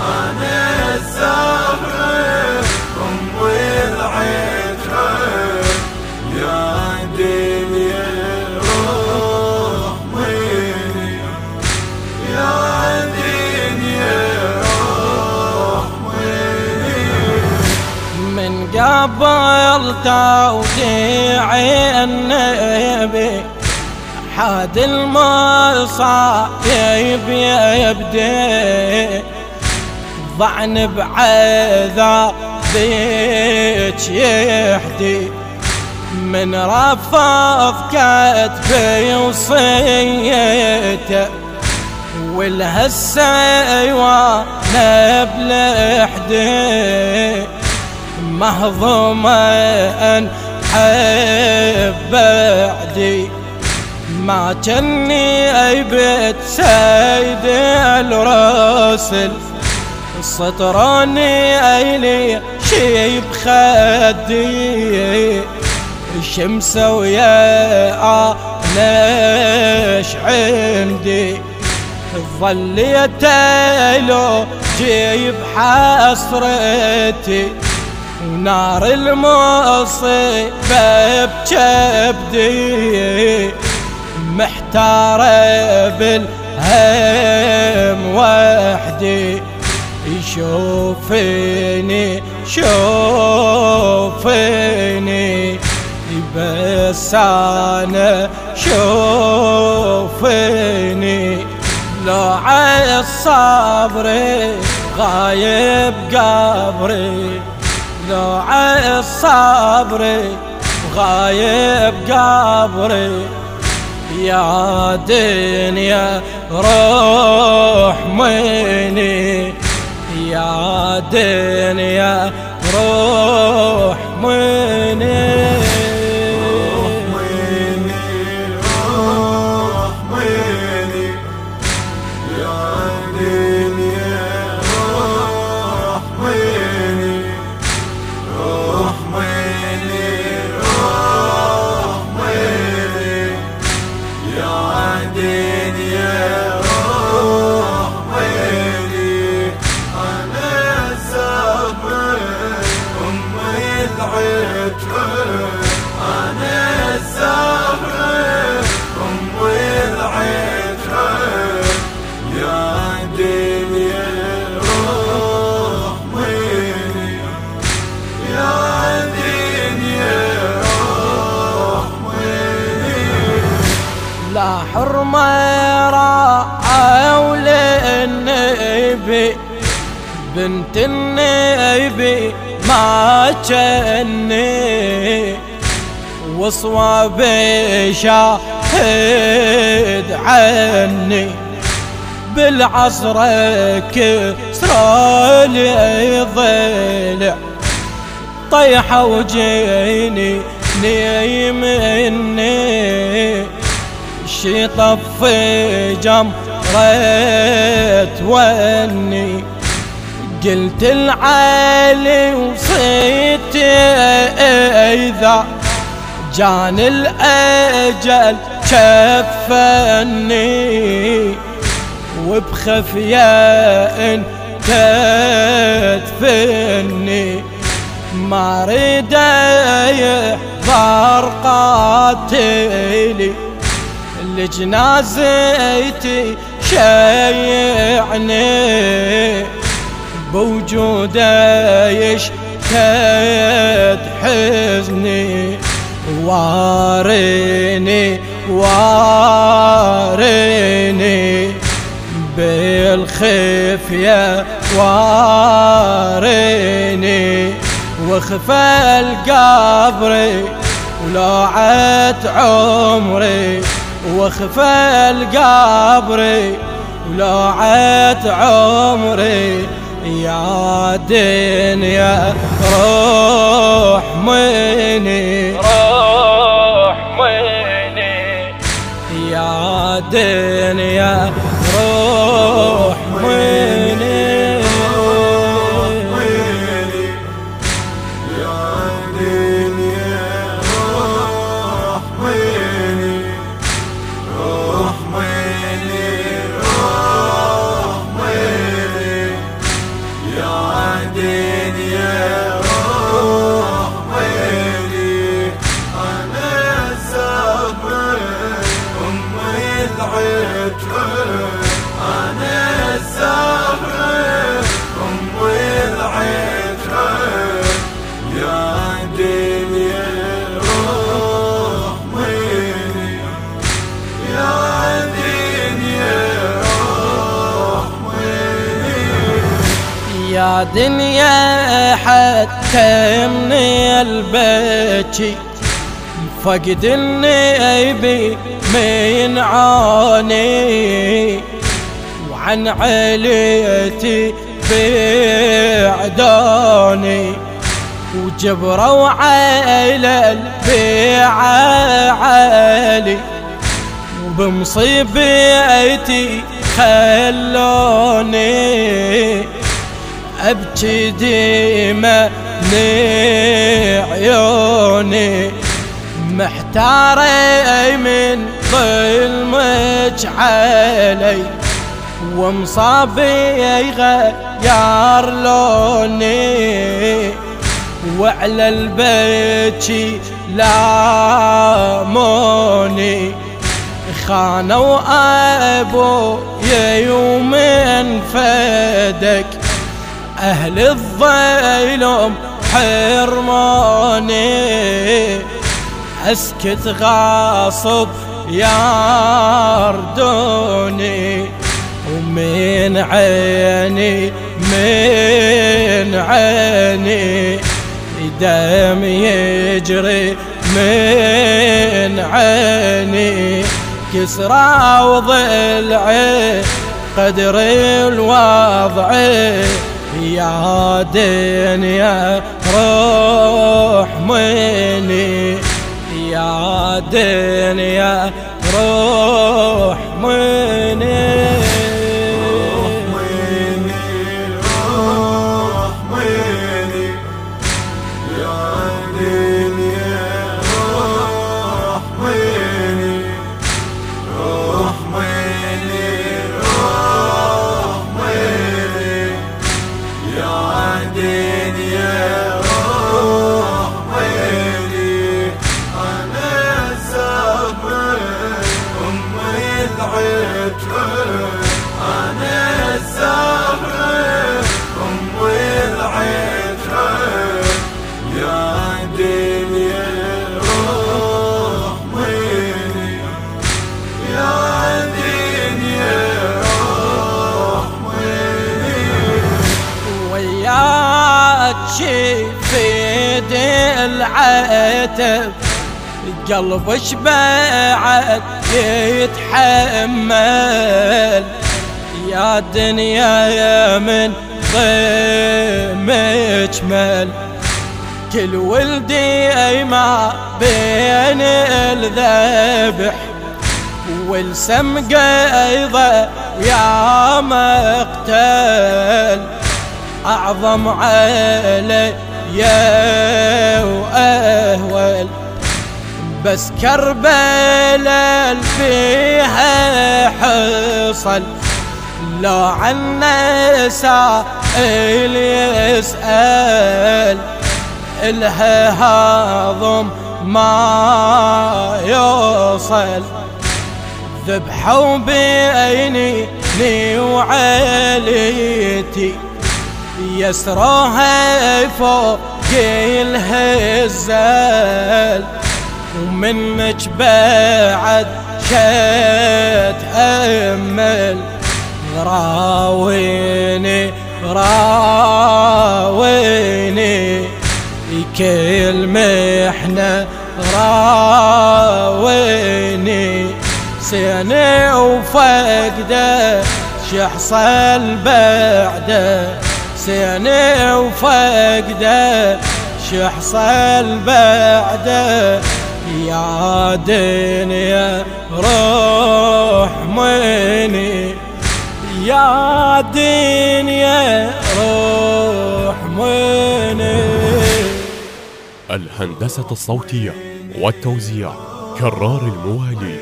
أنا الزهر امي العتر يا دنيا روح يا دنيا روح من قبل توديع النبي حاد المصايب يبدي ضعن بعذابك يحدي من رفض كتفي وصيته والهسة وأنا بلحدي. مهضومة أن حب بعدي. ما جني أي بيت سيد الرسل. سطروني أيلي شي بخدي. الشمسة ويا أناش عندي. ظليت لو جيب حسرتي ونار المصيبة بجبدي محتارة بالهم وحدي يشوفني شوفني بس أنا شوفني. لو الصبر غايب قبري. لو الصبر غايب قبري. يا دنيا روح مني يا دنيا روح مني لا حرمة راعوا للنبي بنت النبي ما جني. وصواب شاهد عني. بالعصر كسرى لي ضلع طيحة وجيني نيمني شي طفي جمرة وني. قلت العالي وصيت إذا جان الأجل شفني وبخفية أنت تدفني. ما ريد يحضر قاتلي. لجنازتي شيعني بوجوده يشتد حزني واريني واريني. بالخفية واريني. وخفى القبر ولوعت عمري. وخفى القبر ولوعت عمري. يا دنيا روح مني. روح مني. يا دنيا روح يا دنيا حتى من البكي فقد النبي من عاني وعن عليتي بعداني وجبروا على البيع علي وبمصيبتي خلوني. ابكي ديما عيوني محتاري من ظلمك علي ومصابي غير لوني. وعلى البيت لاموني خانوا ابويا يوم فدك. أهل الظلم حرموني أسكت غاصب ياردوني ومن عيني من عيني. دم يجري من عيني. كسرى وضلعي قدر الوضع يا دنيا روح مني. يا دنيا روح مني. العتب قلبش بعد يتحمل. يا دنيا يا من ضيمك مل. كل ولدي ما بين الذبح والسمقة أيضا يا مقتل. أعظم علي يا وأهول بس كربلاء فيها حصل. لو عن سائل يسأل إلها هاضم ما يوصل. ذبحوا بعيني وعليتي يسراها فوق الهزال. ومنك بعد شت أمل. راويني راويني. كل محنة راويني. سنة وفقده شحصل بعده سيني وفقده شحصل بعده يا دنيا روح مني. يا دنيا روح مني. الهندسة الصوتية والتوزيع كرار الموالي.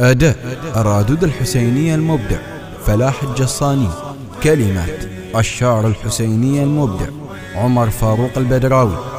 أداء الرادود الحسيني المبدع فلاح الجصاني كلمات. الشعر الحسيني المبدع عمر فاروق البدراوي.